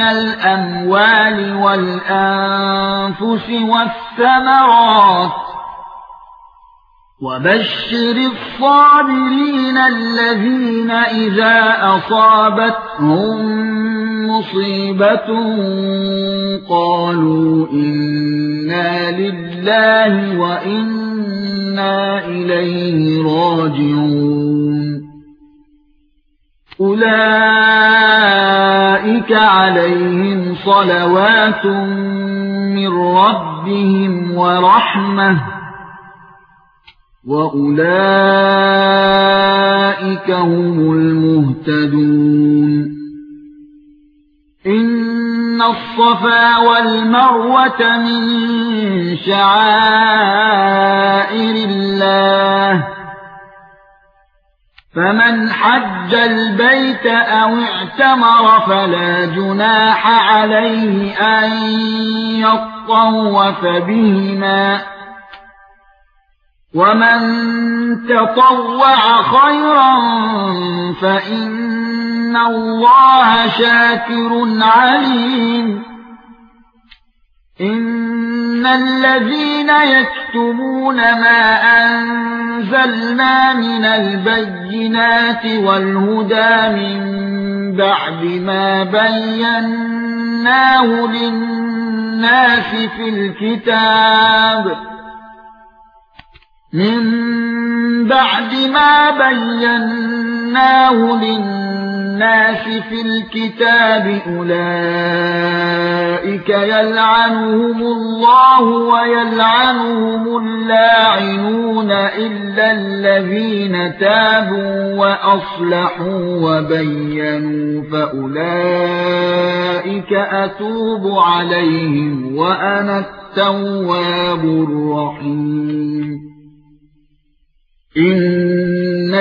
الاموال والانفس والثمرات وبشر الصابرين الذين اذا اصابتهم مصيبه قالوا إنا لله وإنا إليه راجعون اولئك عليهم صلوات من ربهم ورحمه واولئك هم المهتدون ان الصفا والمروه من شعائر الله فمن حج البيت أو اعتمر فلا جناح عليه أن يطوف بهما. ومن تطوع خيرا فإن الله شاكر عليم. إن الذين يكتمون ما أنزلنا من البينات والهدى من بعد ما بيناه للناس في الكتاب من بعد ما بيناه للناس في الكتاب اولئك يلعنهم الله ويلعنهم اللاعنون إلا الذين تابوا وأصلحوا وبينوا فأولئك أتوب عليهم وأنا التواب الرحيم. إن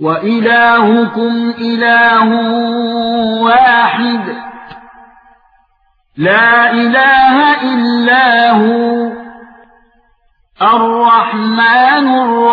وإلهكم إله واحد. لا إله إلا هو الرحمن الرحيم.